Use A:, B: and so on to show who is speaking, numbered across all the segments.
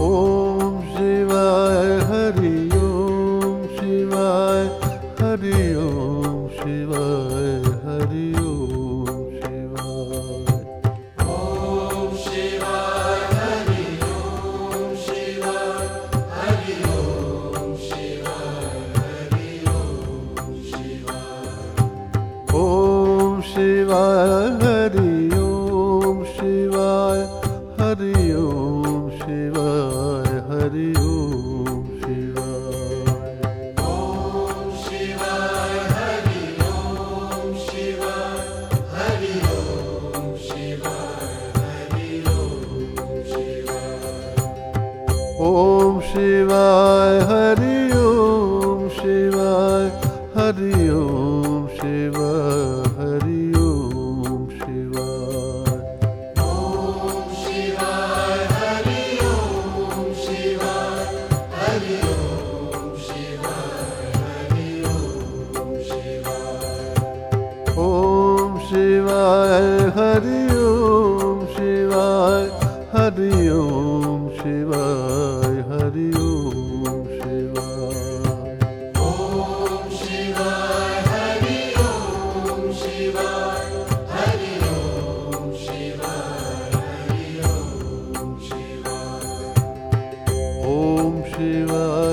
A: ॐ शिवाय हरि ॐ शिवाय हरि ॐ शिवाय हरि ओ शिवाय। ॐ शिवा हरि ओ शिवाय हरि ओ शिवाय ॐ श श शििवाय हरि ओ शिवाय हरि ओ श शिवा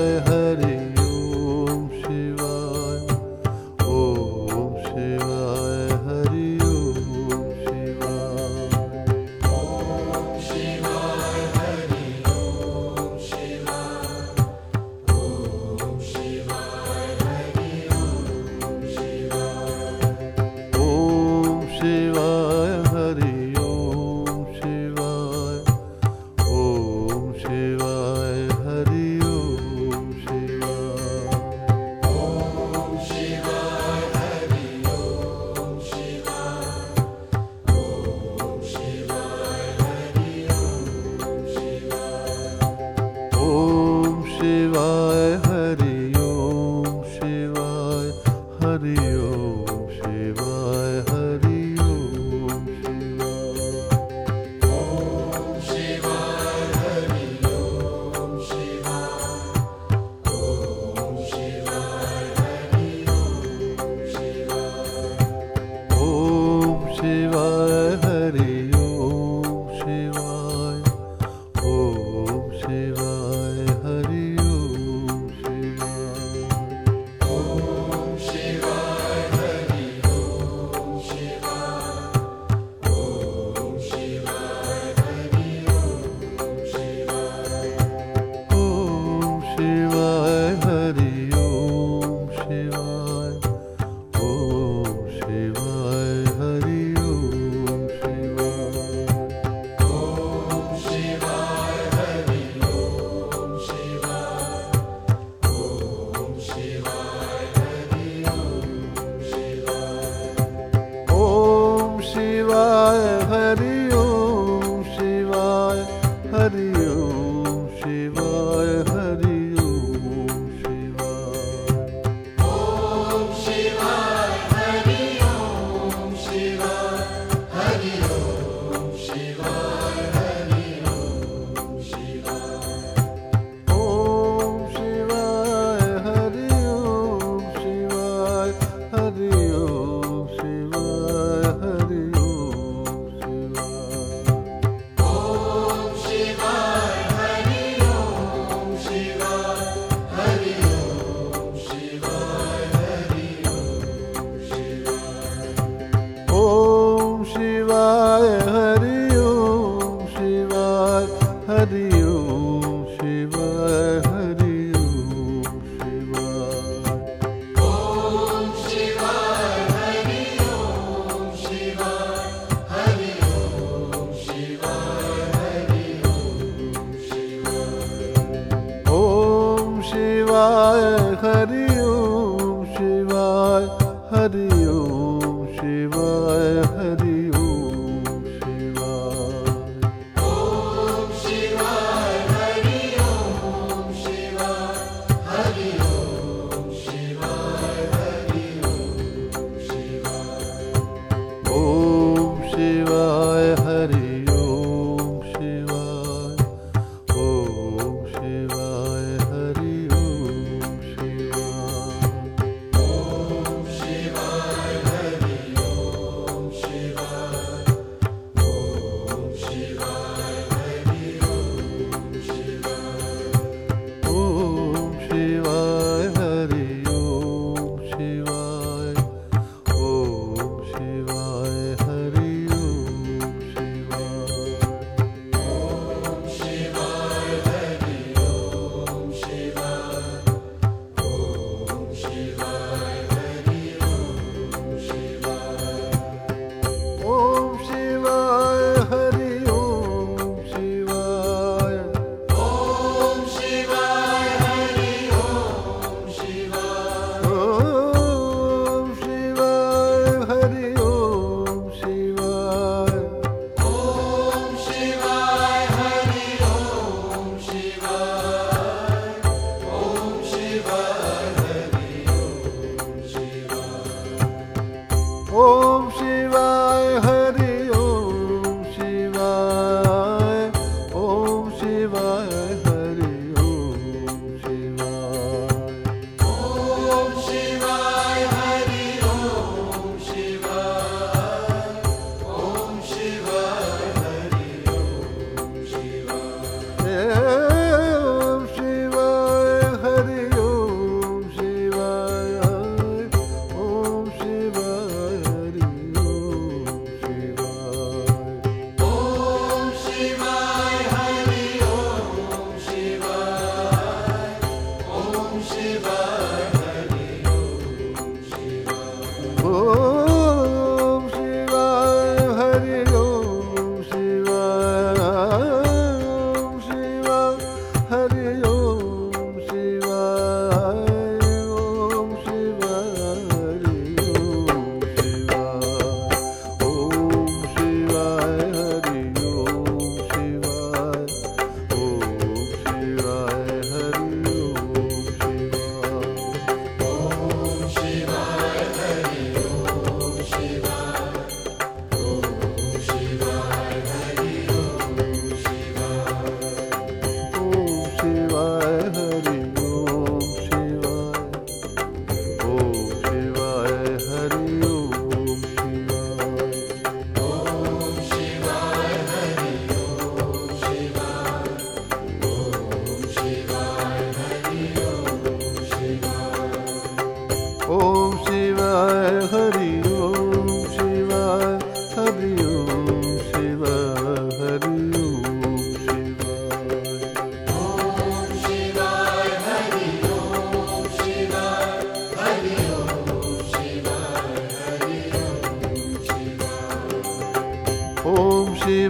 A: शिवाय हरि ओम शिवाय हरि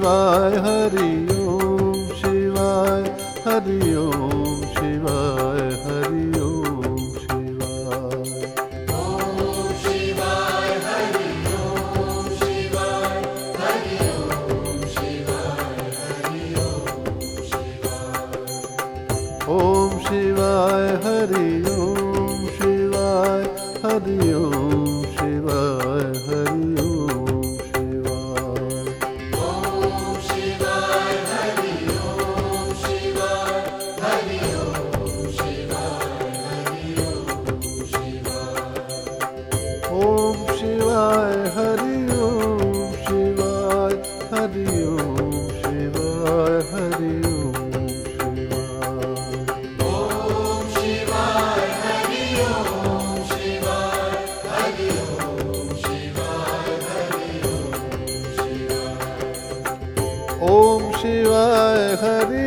A: शिवाय हरि शिवाय हरि